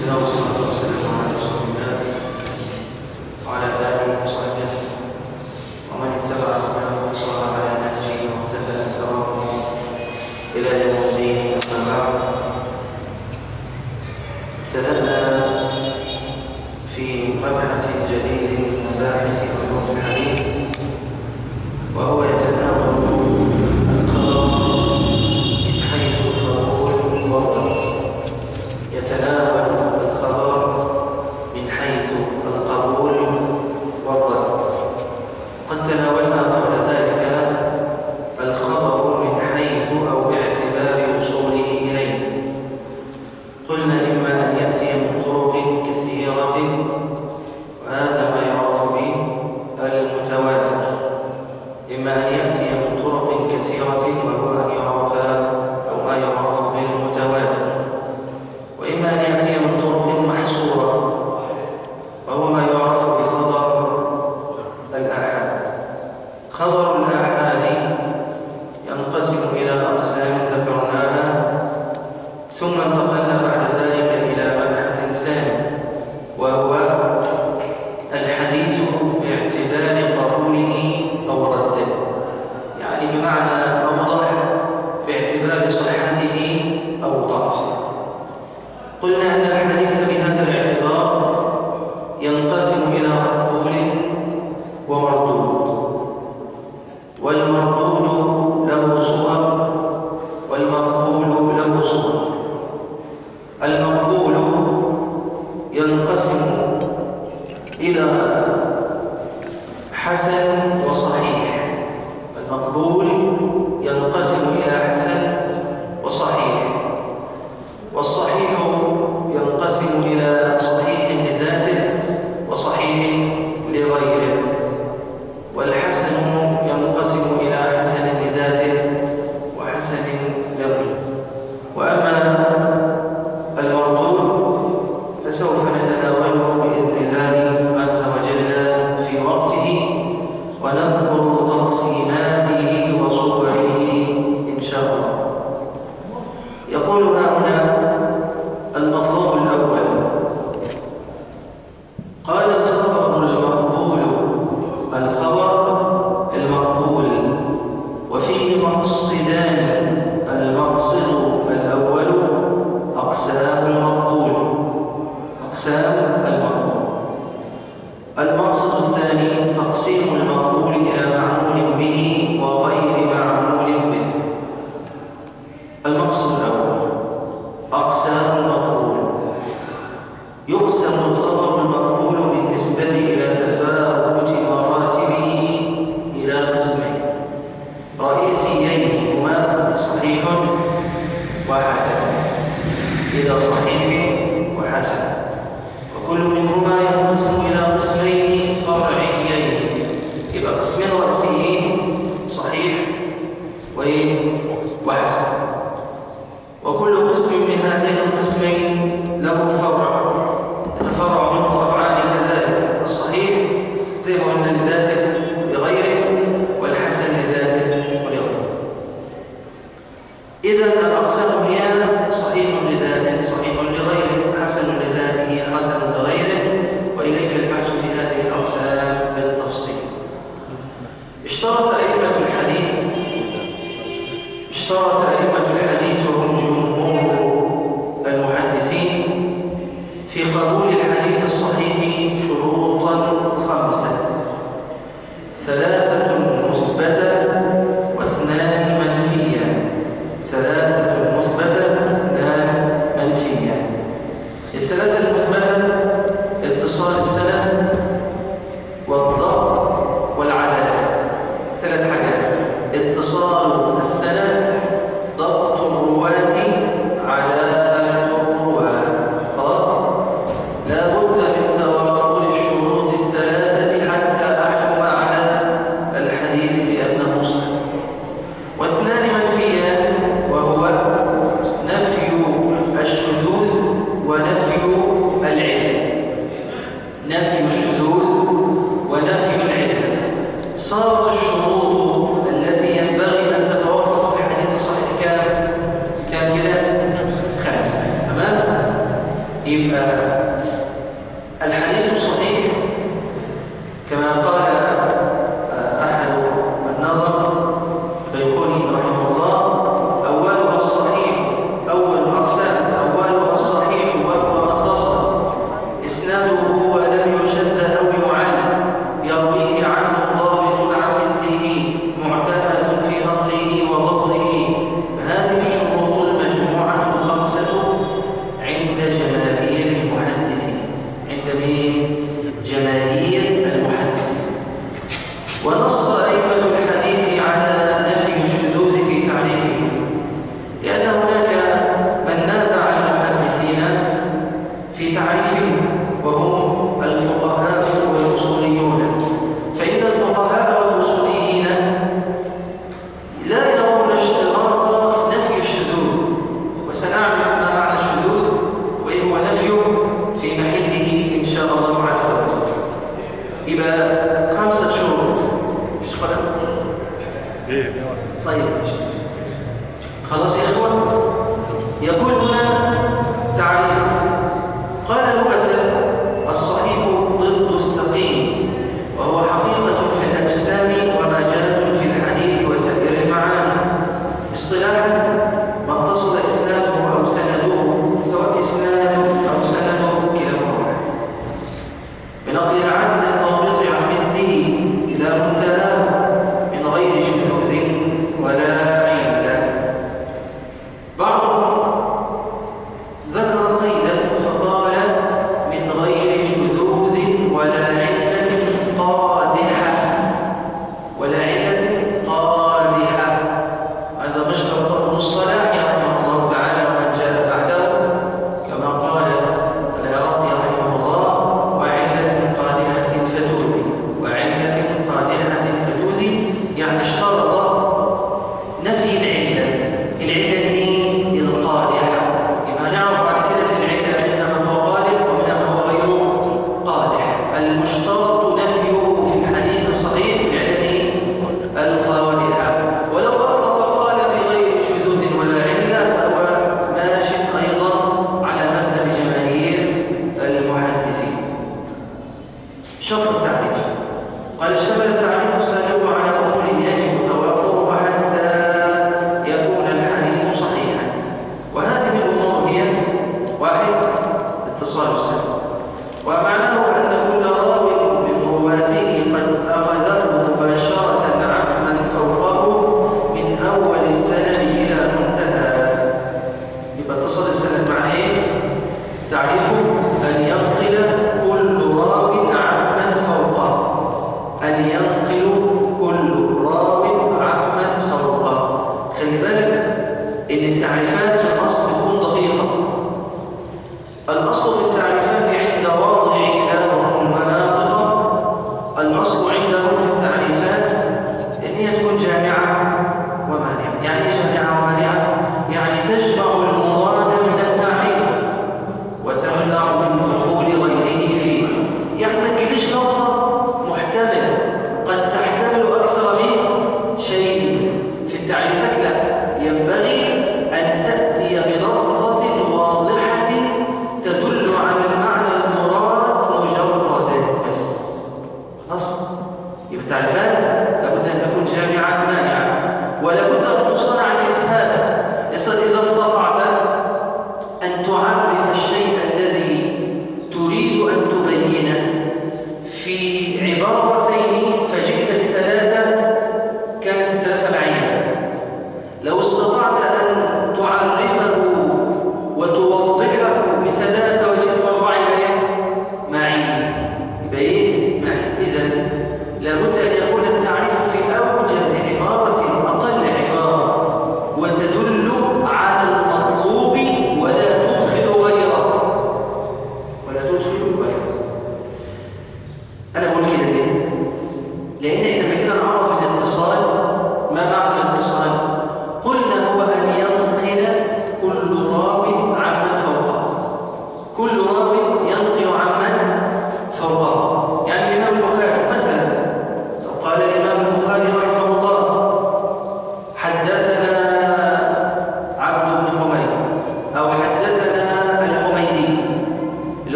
to those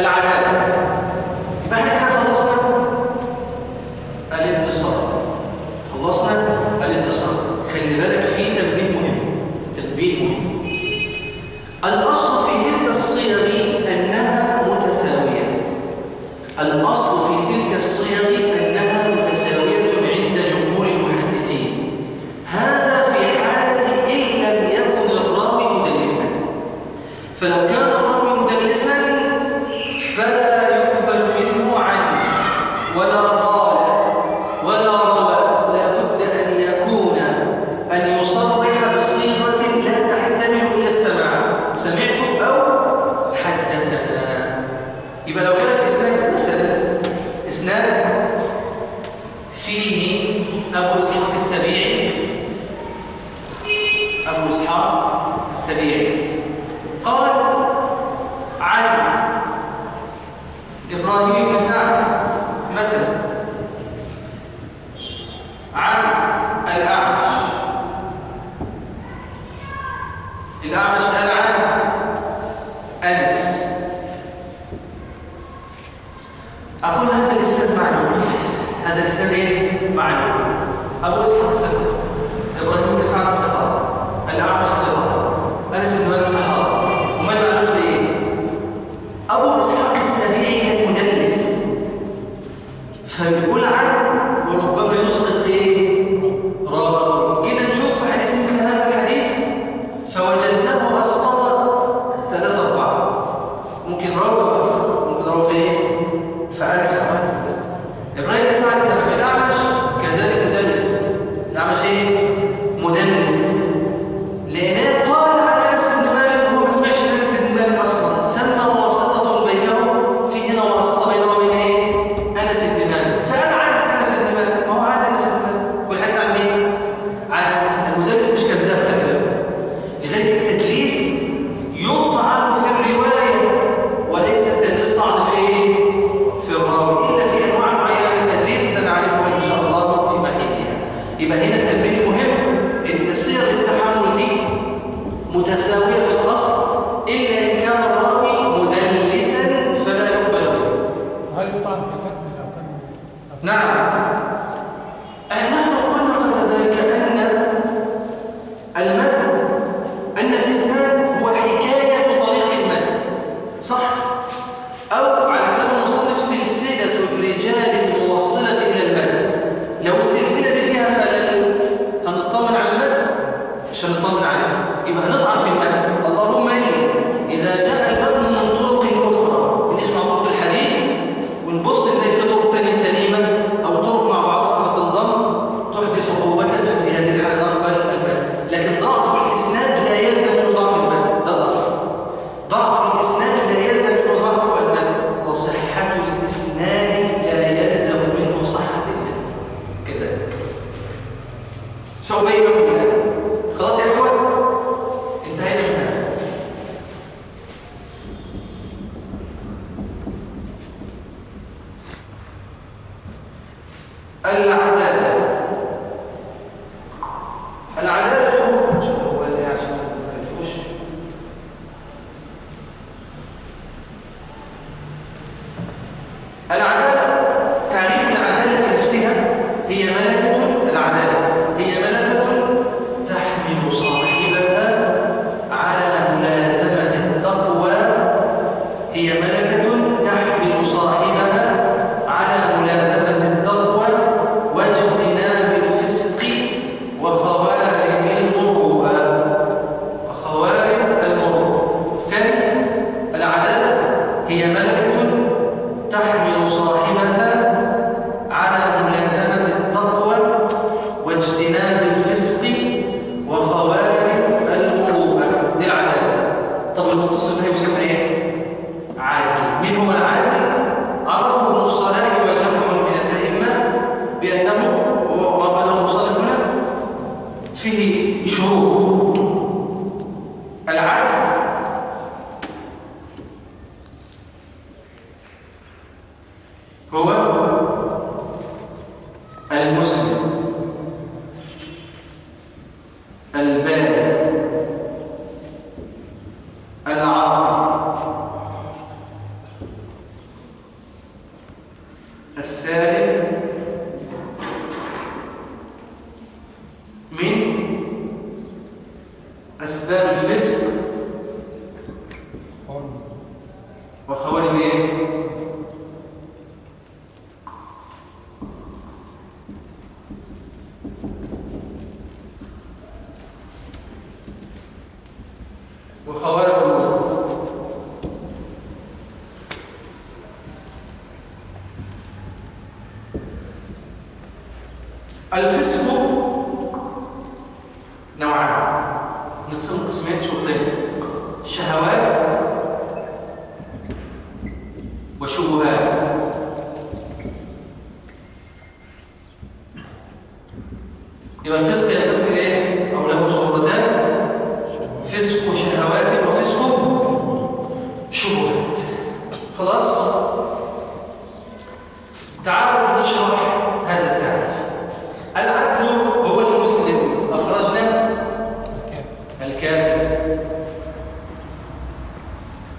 العذاب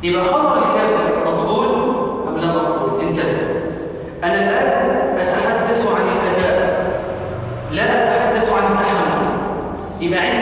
يبقى خبر الكافر مقبول أم لا مقبول؟ انتبه. أنا الآن أتحدث عن الأداء لا أتحدث عن التحمل. يبقى عندي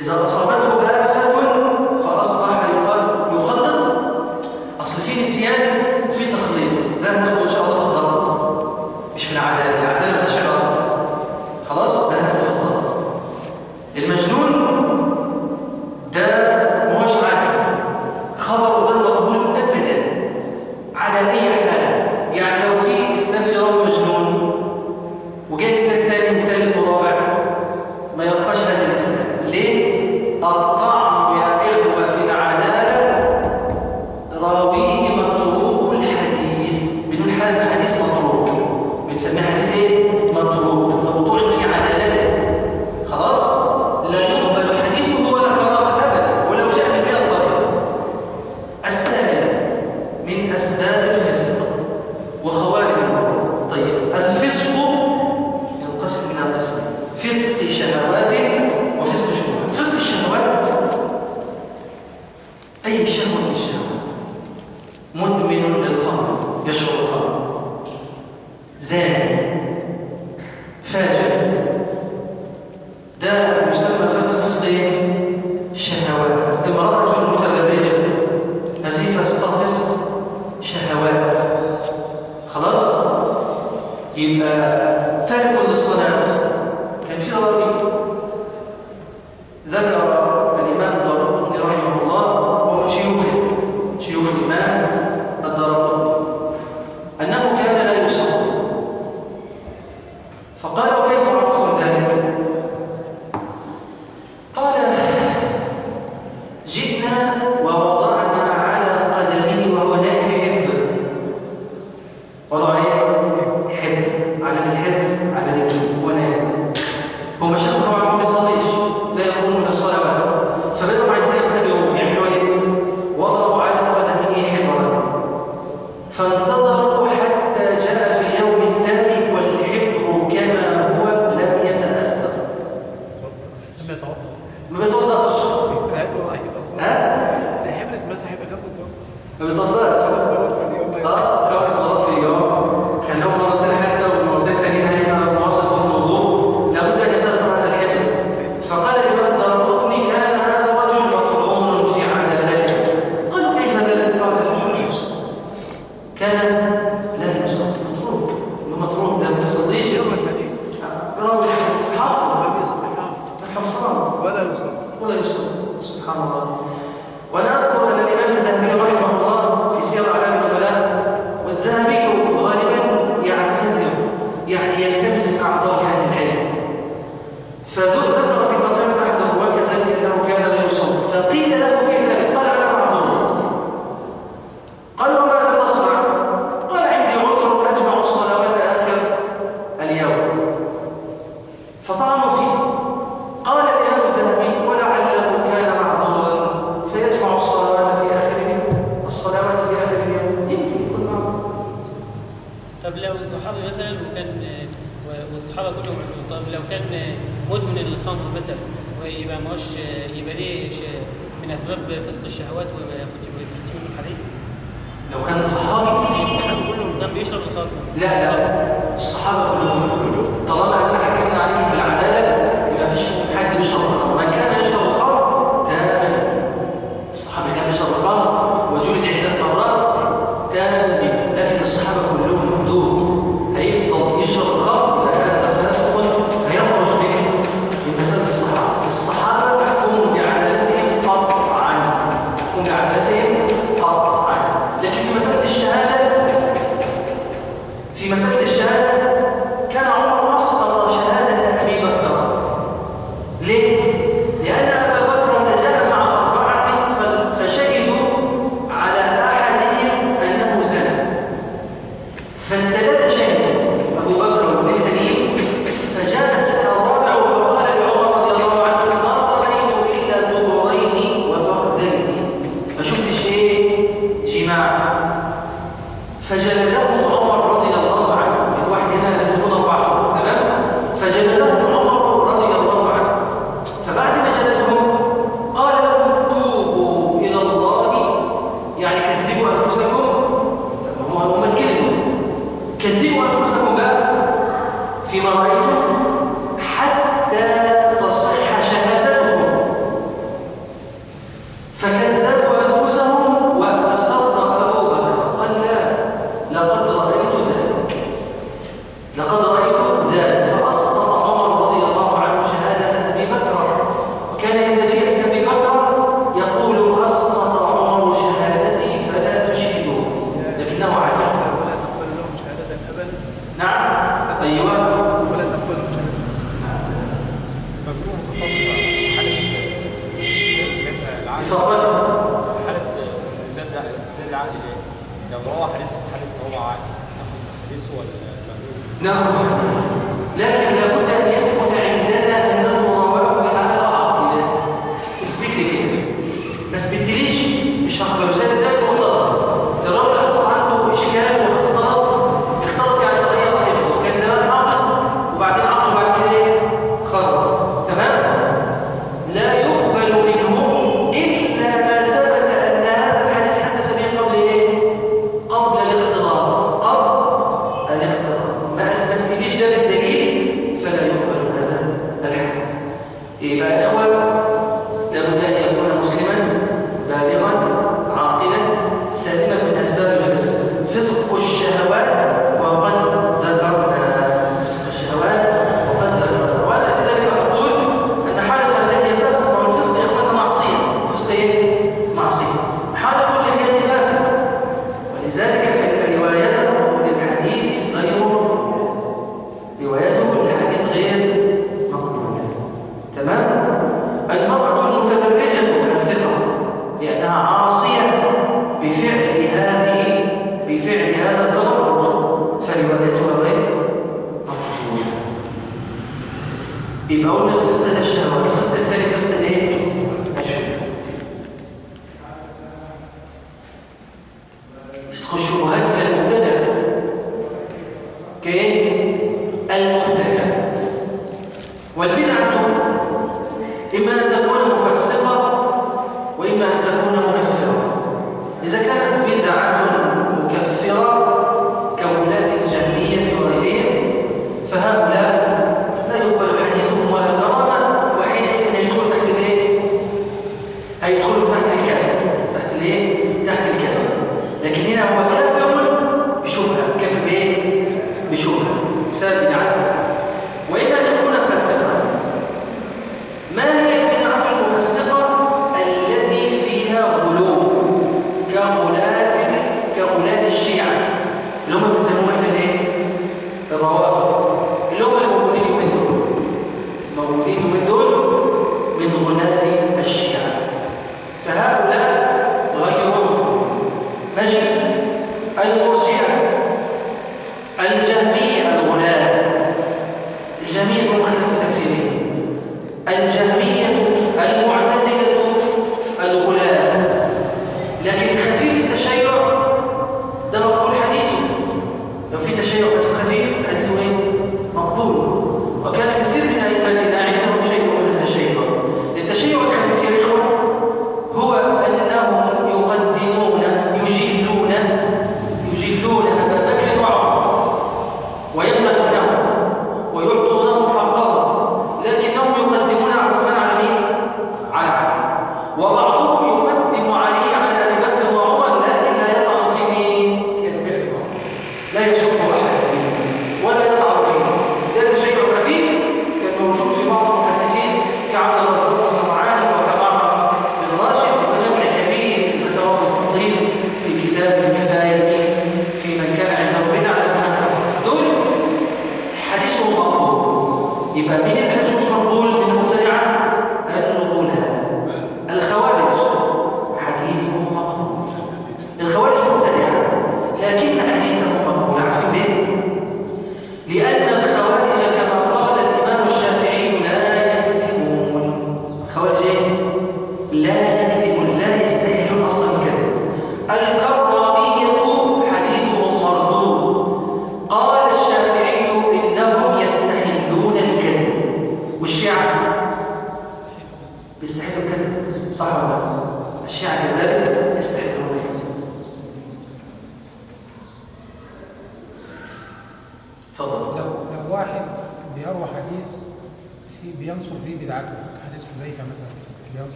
Exaltação vai tocar. Fantasma.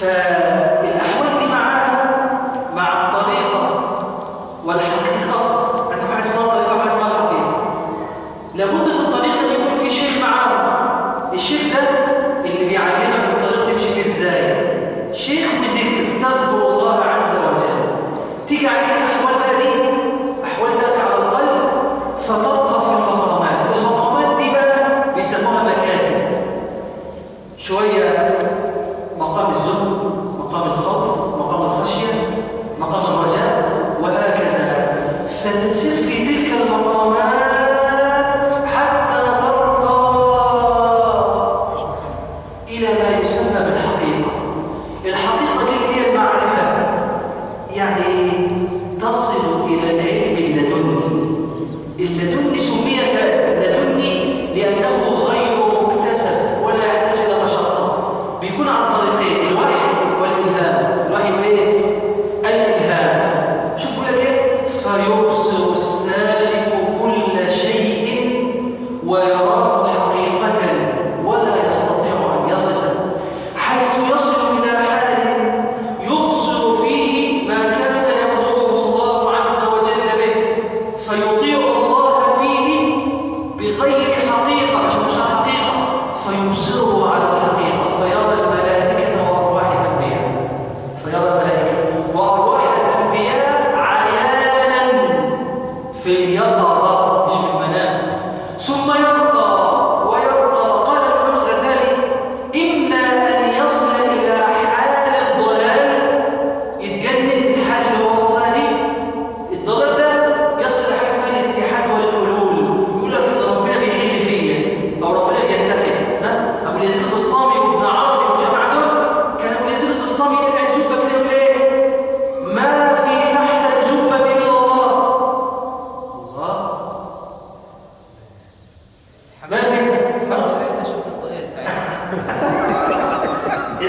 فالأحوال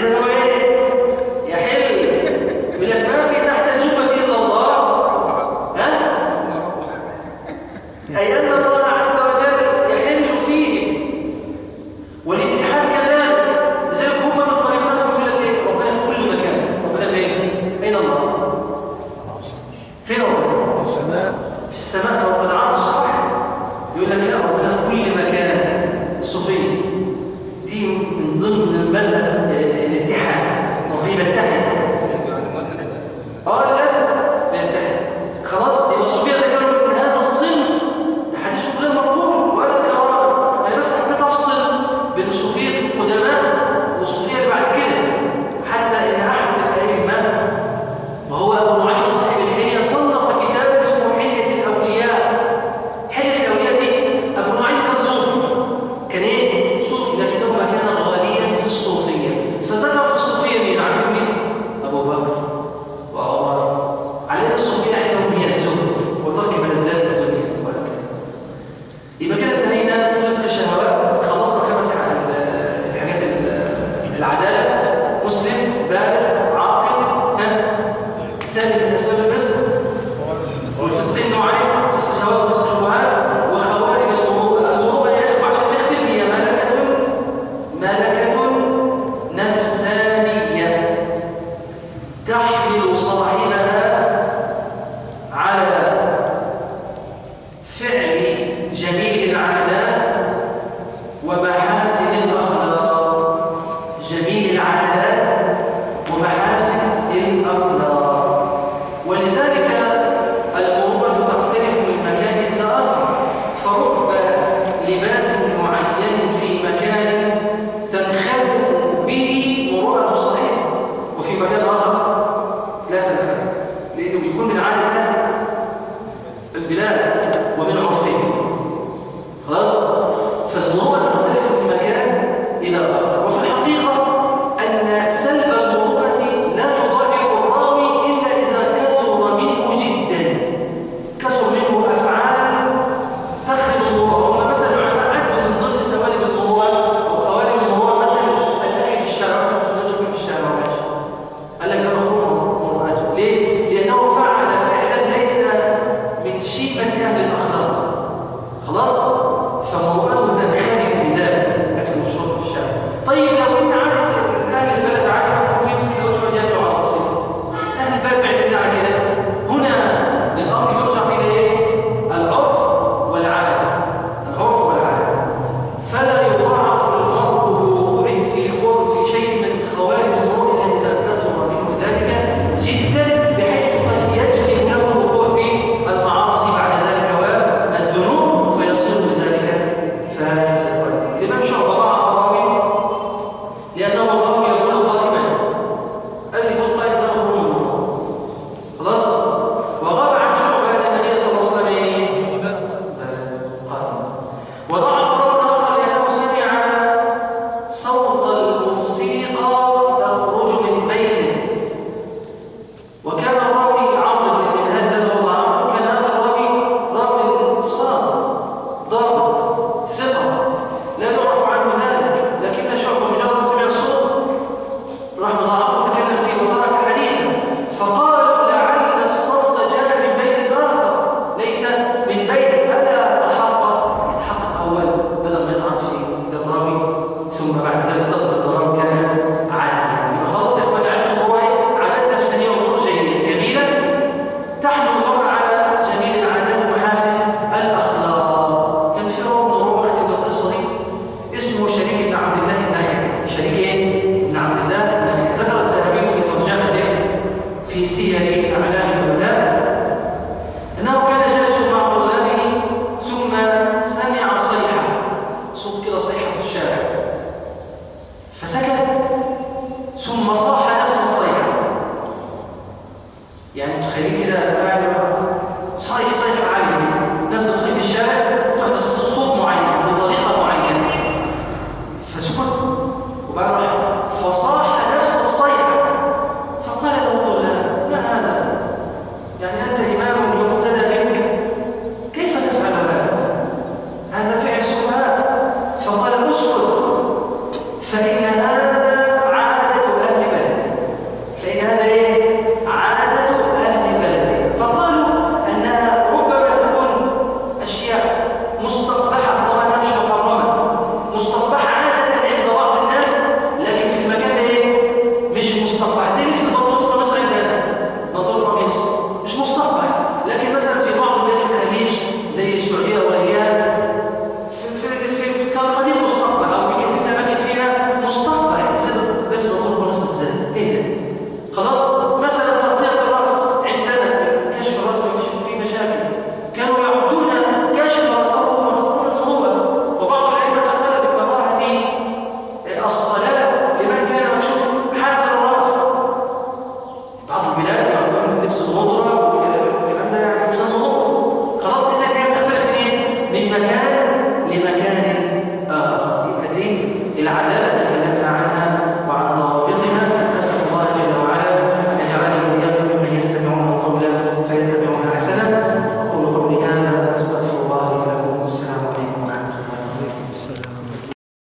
ごい。